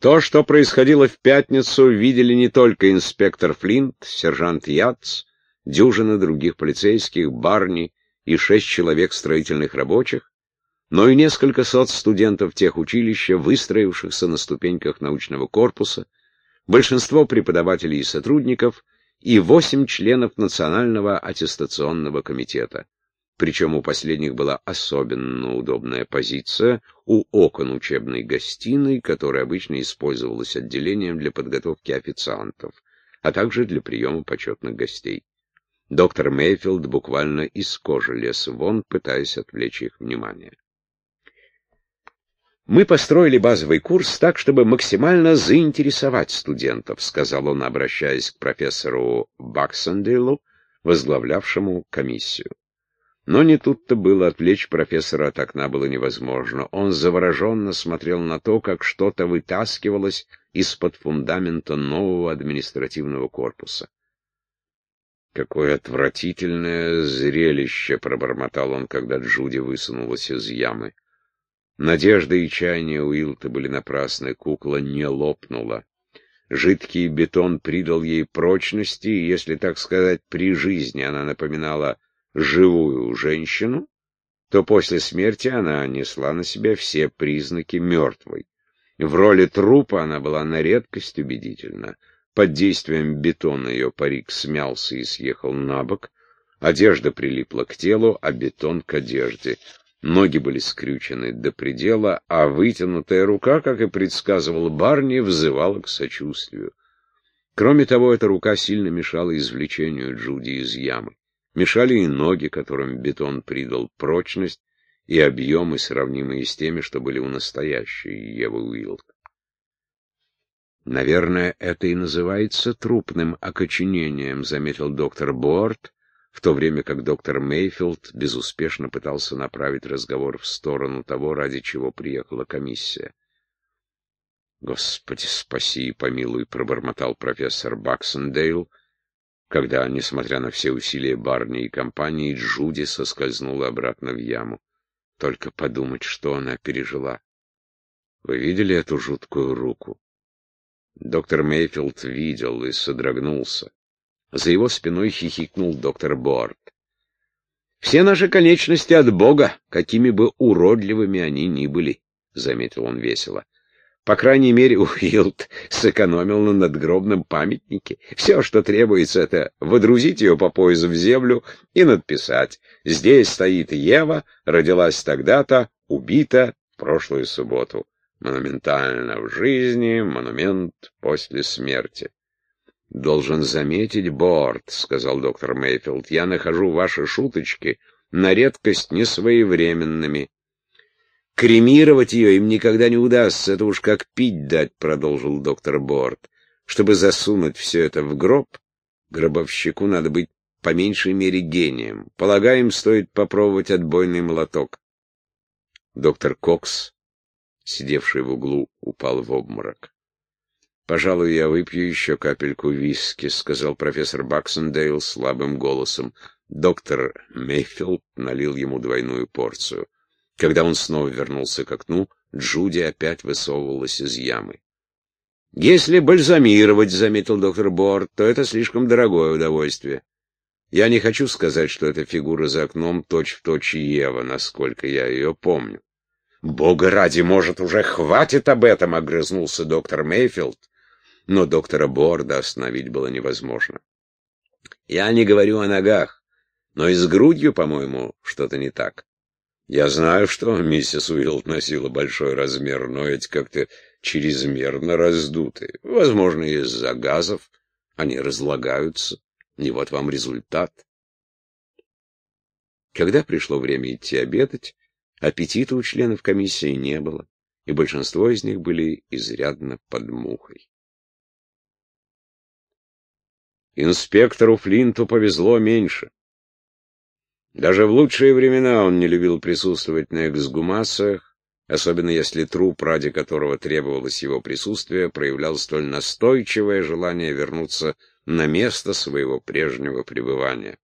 То, что происходило в пятницу, видели не только инспектор Флинт, сержант Ятц, дюжина других полицейских, Барни и шесть человек строительных рабочих, но и несколько сот студентов тех училища, выстроившихся на ступеньках научного корпуса, большинство преподавателей и сотрудников и восемь членов Национального аттестационного комитета причем у последних была особенно удобная позиция у окон учебной гостиной, которая обычно использовалась отделением для подготовки официантов, а также для приема почетных гостей. Доктор Мейфилд буквально из кожи лез вон, пытаясь отвлечь их внимание. «Мы построили базовый курс так, чтобы максимально заинтересовать студентов», сказал он, обращаясь к профессору Баксендейлу, возглавлявшему комиссию. Но не тут-то было, отвлечь профессора от окна было невозможно. Он завороженно смотрел на то, как что-то вытаскивалось из-под фундамента нового административного корпуса. «Какое отвратительное зрелище!» — пробормотал он, когда Джуди высунулась из ямы. Надежды и чаяния Уилта были напрасны, кукла не лопнула. Жидкий бетон придал ей прочности, если так сказать, при жизни она напоминала живую женщину, то после смерти она несла на себе все признаки мертвой. В роли трупа она была на редкость убедительна. Под действием бетона ее парик смялся и съехал на бок, одежда прилипла к телу, а бетон к одежде. Ноги были скрючены до предела, а вытянутая рука, как и предсказывал Барни, взывала к сочувствию. Кроме того, эта рука сильно мешала извлечению Джуди из ямы. Мешали и ноги, которым бетон придал прочность и объемы, сравнимые с теми, что были у настоящей Евы Уилд. «Наверное, это и называется трупным окоченением», — заметил доктор Борт, в то время как доктор Мейфилд безуспешно пытался направить разговор в сторону того, ради чего приехала комиссия. «Господи, спаси и помилуй», — пробормотал профессор Баксендейл, когда, несмотря на все усилия Барни и компании, Джуди соскользнула обратно в яму. Только подумать, что она пережила. Вы видели эту жуткую руку? Доктор Мейфилд видел и содрогнулся. За его спиной хихикнул доктор Борт. «Все наши конечности от Бога, какими бы уродливыми они ни были», — заметил он весело. По крайней мере, Уилд сэкономил на надгробном памятнике. Все, что требуется, это водрузить ее по поясу в землю и надписать. Здесь стоит Ева, родилась тогда-то, убита в прошлую субботу. Монументально в жизни, монумент после смерти. «Должен заметить, Борт», — сказал доктор Мейфилд, — «я нахожу ваши шуточки на редкость несвоевременными». Кремировать ее им никогда не удастся, это уж как пить дать, — продолжил доктор Борт. Чтобы засунуть все это в гроб, гробовщику надо быть по меньшей мере гением. Полагаем, стоит попробовать отбойный молоток. Доктор Кокс, сидевший в углу, упал в обморок. «Пожалуй, я выпью еще капельку виски», — сказал профессор Баксендейл слабым голосом. Доктор Мейфилд налил ему двойную порцию. Когда он снова вернулся к окну, Джуди опять высовывалась из ямы. «Если бальзамировать, — заметил доктор Борт, — то это слишком дорогое удовольствие. Я не хочу сказать, что эта фигура за окном точь-в-точь точь Ева, насколько я ее помню. «Бога ради, может, уже хватит об этом!» — огрызнулся доктор Мейфилд. Но доктора Борда остановить было невозможно. «Я не говорю о ногах, но и с грудью, по-моему, что-то не так. Я знаю, что миссис Уилд носила большой размер, но эти как-то чрезмерно раздуты. Возможно, из-за газов они разлагаются. И вот вам результат. Когда пришло время идти обедать, аппетита у членов комиссии не было, и большинство из них были изрядно под мухой. Инспектору Флинту повезло меньше. Даже в лучшие времена он не любил присутствовать на эксгумациях, особенно если труп, ради которого требовалось его присутствие, проявлял столь настойчивое желание вернуться на место своего прежнего пребывания.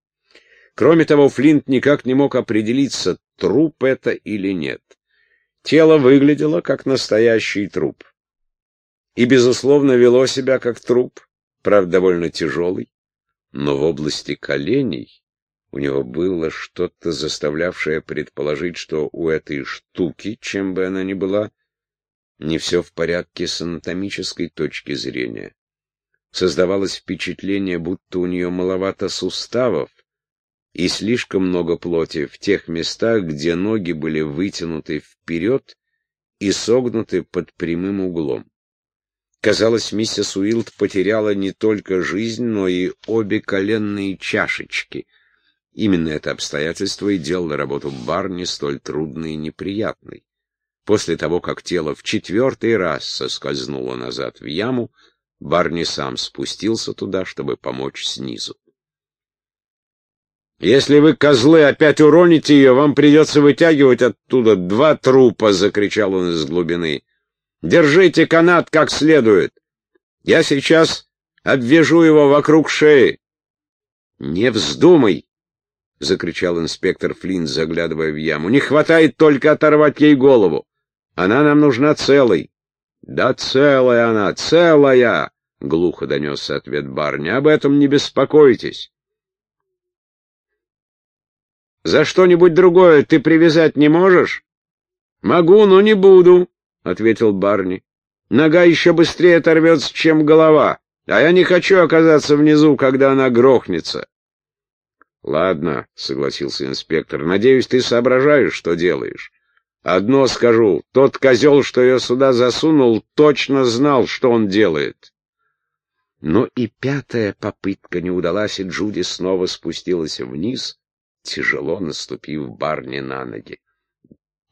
Кроме того, Флинт никак не мог определиться, труп это или нет. Тело выглядело как настоящий труп. и, безусловно, вело себя как труп, правда, довольно тяжелый, но в области коленей у него было что-то, заставлявшее предположить, что у этой штуки, чем бы она ни была, не все в порядке с анатомической точки зрения. Создавалось впечатление, будто у нее маловато суставов и слишком много плоти в тех местах, где ноги были вытянуты вперед и согнуты под прямым углом. Казалось, миссис Уилд потеряла не только жизнь, но и обе коленные чашечки. Именно это обстоятельство и делало работу Барни столь трудной и неприятной. После того, как тело в четвертый раз соскользнуло назад в яму, Барни сам спустился туда, чтобы помочь снизу. «Если вы, козлы, опять уроните ее, вам придется вытягивать оттуда два трупа!» — закричал он из глубины. Держите канат как следует. Я сейчас обвяжу его вокруг шеи. — Не вздумай! — закричал инспектор Флинн, заглядывая в яму. — Не хватает только оторвать ей голову. Она нам нужна целой. — Да целая она, целая! — глухо донесся ответ барня. — Об этом не беспокойтесь. — За что-нибудь другое ты привязать не можешь? — Могу, но не буду. — ответил Барни. — Нога еще быстрее оторвется, чем голова, а я не хочу оказаться внизу, когда она грохнется. — Ладно, — согласился инспектор, — надеюсь, ты соображаешь, что делаешь. Одно скажу, тот козел, что ее сюда засунул, точно знал, что он делает. Но и пятая попытка не удалась, и Джуди снова спустилась вниз, тяжело наступив Барни на ноги.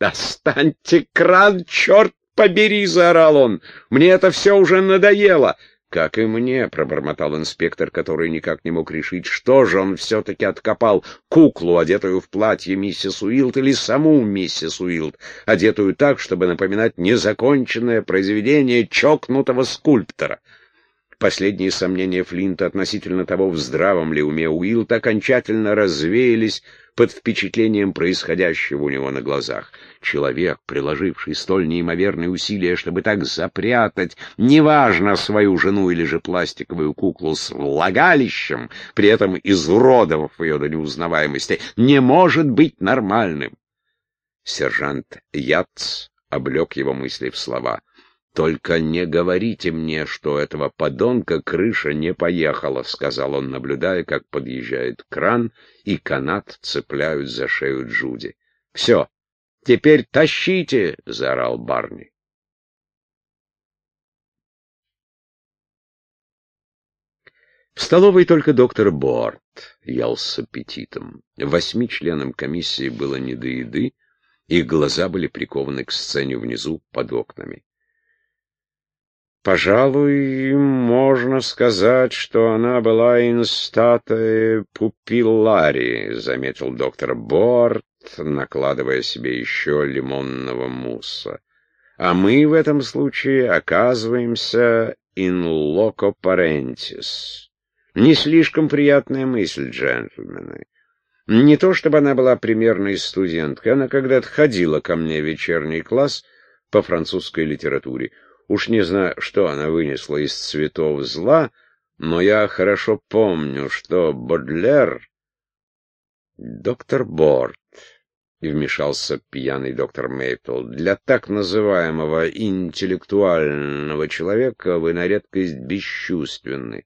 «Достаньте кран, черт побери!» — заорал он. «Мне это все уже надоело!» «Как и мне», — пробормотал инспектор, который никак не мог решить, что же он все-таки откопал, куклу, одетую в платье миссис Уилд, или саму миссис Уилд, одетую так, чтобы напоминать незаконченное произведение чокнутого скульптора. Последние сомнения Флинта относительно того, в здравом ли уме Уилд, окончательно развеялись под впечатлением происходящего у него на глазах. Человек, приложивший столь неимоверные усилия, чтобы так запрятать, неважно, свою жену или же пластиковую куклу с влагалищем, при этом изуродовав ее до неузнаваемости, не может быть нормальным. Сержант Яц облег его мысли в слова — «Только не говорите мне, что этого подонка крыша не поехала», — сказал он, наблюдая, как подъезжает кран, и канат цепляют за шею Джуди. «Все, теперь тащите!» — заорал Барни. В столовой только доктор Борт ел с аппетитом. Восьми членам комиссии было не до еды, их глаза были прикованы к сцене внизу под окнами. Пожалуй, можно сказать, что она была инстате пупиллари, заметил доктор Борт, накладывая себе еще лимонного мусса. А мы в этом случае оказываемся in loco parentis. Не слишком приятная мысль, джентльмены. Не то чтобы она была примерной студенткой, она когда-то ходила ко мне в вечерний класс по французской литературе. Уж не знаю, что она вынесла из цветов зла, но я хорошо помню, что Бодлер... Доктор Борт, и вмешался пьяный доктор Мейпл, для так называемого интеллектуального человека вы на редкость бесчувственны.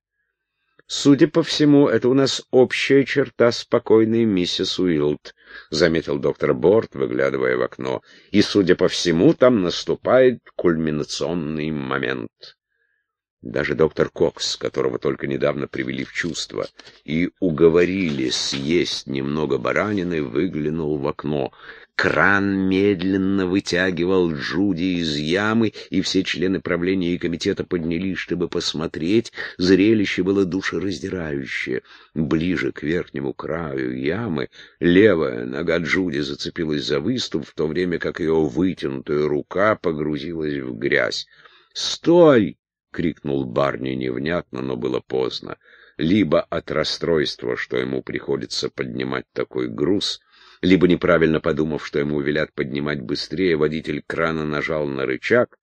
Судя по всему, это у нас общая черта спокойной миссис Уилд, — заметил доктор Борт, выглядывая в окно. И, судя по всему, там наступает кульминационный момент. Даже доктор Кокс, которого только недавно привели в чувство и уговорили съесть немного баранины, выглянул в окно. Кран медленно вытягивал Джуди из ямы, и все члены правления и комитета поднялись, чтобы посмотреть. Зрелище было душераздирающее. Ближе к верхнему краю ямы левая нога Джуди зацепилась за выступ, в то время как ее вытянутая рука погрузилась в грязь. «Стой!» — крикнул Барни невнятно, но было поздно. Либо от расстройства, что ему приходится поднимать такой груз — либо неправильно подумав, что ему велят поднимать быстрее, водитель крана нажал на рычаг,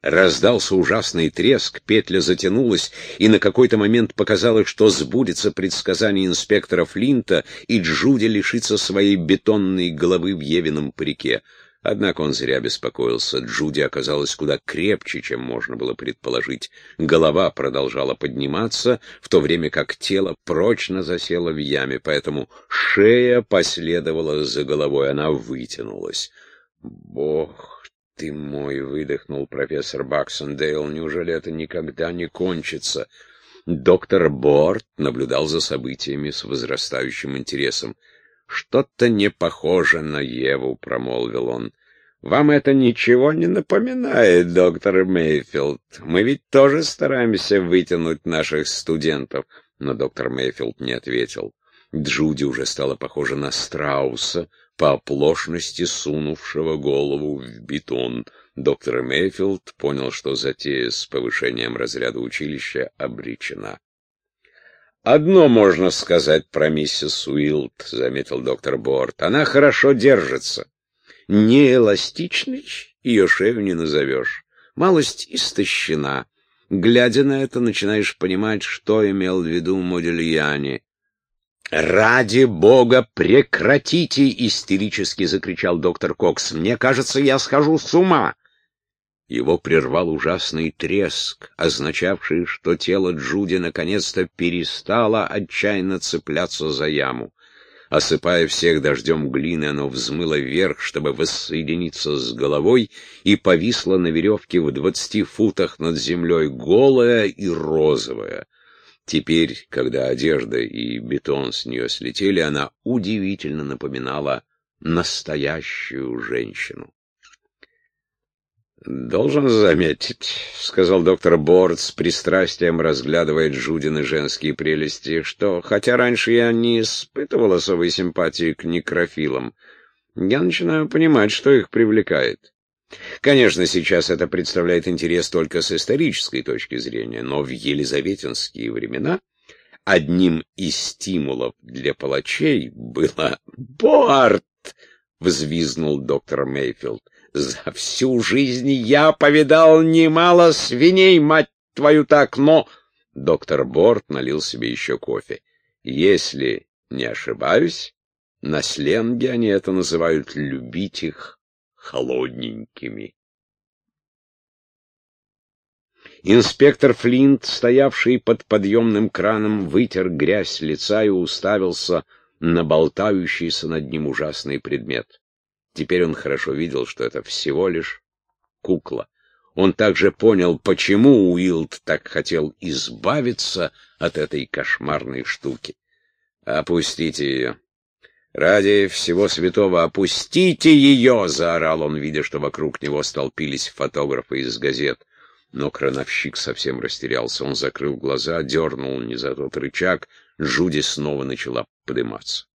Раздался ужасный треск, петля затянулась, и на какой-то момент показалось, что сбудется предсказание инспектора Флинта, и Джуди лишится своей бетонной головы в Евином парике. Однако он зря беспокоился. Джуди оказалась куда крепче, чем можно было предположить. Голова продолжала подниматься, в то время как тело прочно засело в яме, поэтому шея последовала за головой, она вытянулась. Бог ты мой!» — выдохнул профессор Баксендейл. «Неужели это никогда не кончится?» Доктор Борт наблюдал за событиями с возрастающим интересом. «Что-то не похоже на Еву», — промолвил он. «Вам это ничего не напоминает, доктор Мейфилд? Мы ведь тоже стараемся вытянуть наших студентов». Но доктор Мейфилд не ответил. Джуди уже стала похожа на страуса, по оплошности сунувшего голову в бетон. Доктор Мейфилд понял, что затея с повышением разряда училища обречена. «Одно можно сказать про миссис Уилд», — заметил доктор Борт. «Она хорошо держится. Не эластичной ее шею не назовешь. Малость истощена. Глядя на это, начинаешь понимать, что имел в виду Модельяне. «Ради бога, прекратите!» — истерически закричал доктор Кокс. «Мне кажется, я схожу с ума!» Его прервал ужасный треск, означавший, что тело Джуди наконец-то перестало отчаянно цепляться за яму. Осыпая всех дождем глины, оно взмыло вверх, чтобы воссоединиться с головой, и повисло на веревке в двадцати футах над землей, голая и розовая. Теперь, когда одежда и бетон с нее слетели, она удивительно напоминала настоящую женщину. «Должен заметить», — сказал доктор Борд с пристрастием, разглядывая Джудины женские прелести, что, хотя раньше я не испытывал особой симпатии к некрофилам, я начинаю понимать, что их привлекает. Конечно, сейчас это представляет интерес только с исторической точки зрения, но в елизаветинские времена одним из стимулов для палачей было «Борт!» — взвизнул доктор Мейфилд. «За всю жизнь я повидал немало свиней, мать твою так, но...» Доктор Борт налил себе еще кофе. «Если не ошибаюсь, на сленге они это называют «любить их холодненькими. Инспектор Флинт, стоявший под подъемным краном, вытер грязь с лица и уставился на болтающийся над ним ужасный предмет. Теперь он хорошо видел, что это всего лишь кукла. Он также понял, почему Уилд так хотел избавиться от этой кошмарной штуки. «Опустите ее», «Ради всего святого опустите ее!» — заорал он, видя, что вокруг него столпились фотографы из газет. Но крановщик совсем растерялся. Он закрыл глаза, дернул не за тот рычаг. Жуди снова начала подниматься.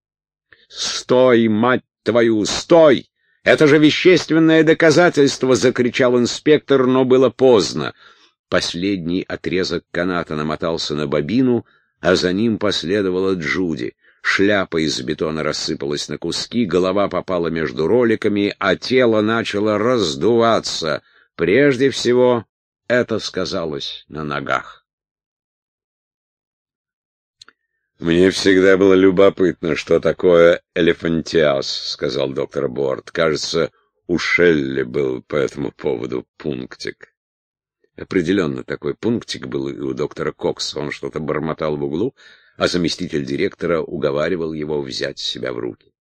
«Стой, мать твою, стой! Это же вещественное доказательство!» — закричал инспектор, но было поздно. Последний отрезок каната намотался на бобину, а за ним последовала Джуди. Шляпа из бетона рассыпалась на куски, голова попала между роликами, а тело начало раздуваться. Прежде всего, это сказалось на ногах. «Мне всегда было любопытно, что такое элефантиаз», — сказал доктор Борт. «Кажется, у Шелли был по этому поводу пунктик». Определенно такой пунктик был и у доктора Кокса. Он что-то бормотал в углу, а заместитель директора уговаривал его взять себя в руки.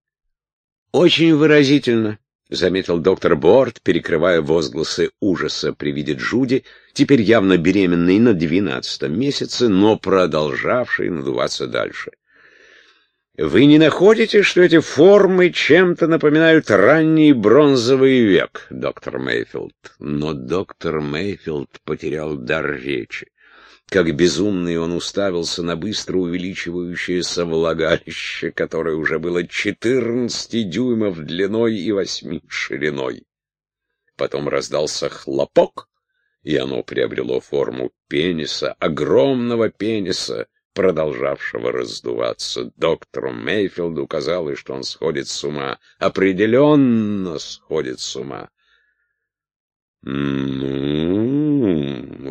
«Очень выразительно», — заметил доктор Борт, перекрывая возгласы ужаса при виде Джуди, теперь явно беременной на двенадцатом месяце, но продолжавшей надуваться дальше. «Вы не находите, что эти формы чем-то напоминают ранний бронзовый век, доктор Мейфилд?» Но доктор Мейфилд потерял дар речи. Как безумный он уставился на быстро увеличивающееся влагалище, которое уже было четырнадцати дюймов длиной и восьми шириной. Потом раздался хлопок, и оно приобрело форму пениса, огромного пениса, продолжавшего раздуваться. Доктору Мейфилду казалось, что он сходит с ума, определенно сходит с ума. «Ну,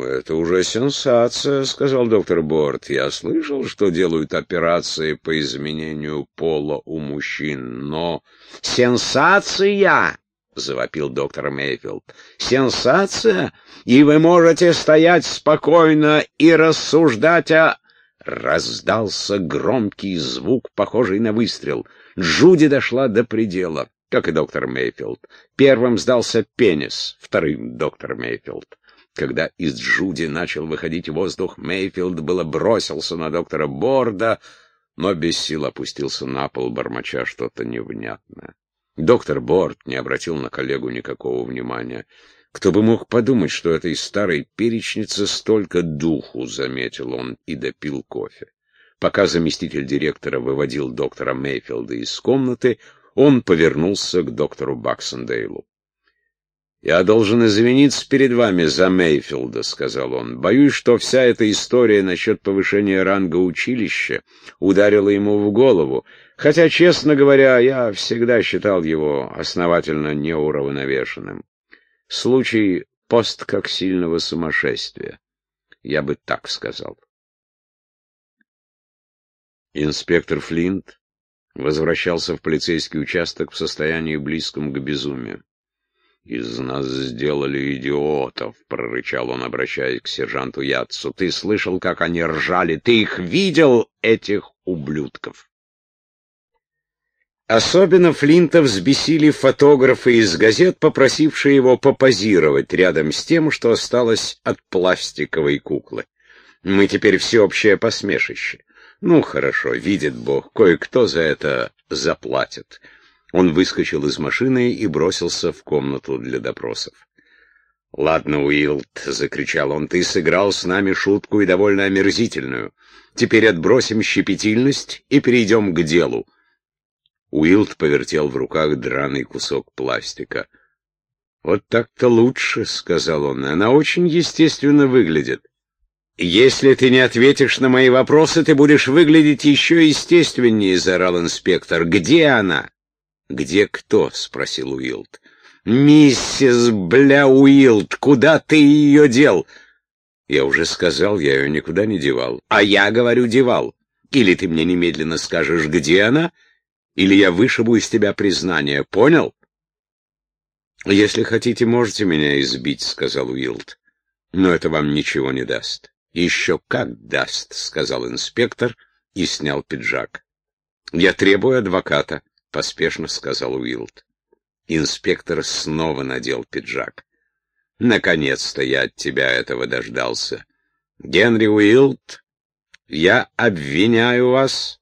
это уже сенсация», — сказал доктор Борт. «Я слышал, что делают операции по изменению пола у мужчин, но...» «Сенсация!» — завопил доктор Мейфилд. «Сенсация? И вы можете стоять спокойно и рассуждать о...» Раздался громкий звук, похожий на выстрел. Джуди дошла до предела как и доктор Мейфилд. Первым сдался пенис, вторым — доктор Мейфилд. Когда из Джуди начал выходить воздух, Мейфилд было бросился на доктора Борда, но без сил опустился на пол, бормоча что-то невнятное. Доктор Борд не обратил на коллегу никакого внимания. Кто бы мог подумать, что этой старой перечнице столько духу, заметил он и допил кофе. Пока заместитель директора выводил доктора Мейфилда из комнаты, он повернулся к доктору Баксендейлу. «Я должен извиниться перед вами за Мейфилда», — сказал он. «Боюсь, что вся эта история насчет повышения ранга училища ударила ему в голову, хотя, честно говоря, я всегда считал его основательно неуравновешенным. Случай посткоксильного сумасшествия, я бы так сказал». Инспектор Флинт возвращался в полицейский участок в состоянии близком к безумию. «Из нас сделали идиотов», — прорычал он, обращаясь к сержанту Ятцу. «Ты слышал, как они ржали? Ты их видел, этих ублюдков?» Особенно Флинта взбесили фотографы из газет, попросившие его попозировать рядом с тем, что осталось от пластиковой куклы. Мы теперь всеобщее посмешище. Ну, хорошо, видит Бог, кое-кто за это заплатит. Он выскочил из машины и бросился в комнату для допросов. «Ладно, Уилд», — закричал он, — «ты сыграл с нами шутку и довольно омерзительную. Теперь отбросим щепетильность и перейдем к делу». Уилд повертел в руках драный кусок пластика. «Вот так-то лучше», — сказал он, — «она очень естественно выглядит». «Если ты не ответишь на мои вопросы, ты будешь выглядеть еще естественнее», — заорал инспектор. «Где она?» «Где кто?» — спросил Уилд. «Миссис Бля Уилд, куда ты ее дел?» «Я уже сказал, я ее никуда не девал». «А я говорю, девал. Или ты мне немедленно скажешь, где она, или я вышибу из тебя признание. Понял?» «Если хотите, можете меня избить», — сказал Уилд. «Но это вам ничего не даст». «Еще как даст», — сказал инспектор и снял пиджак. «Я требую адвоката», — поспешно сказал Уилд. Инспектор снова надел пиджак. «Наконец-то я от тебя этого дождался. Генри Уилд, я обвиняю вас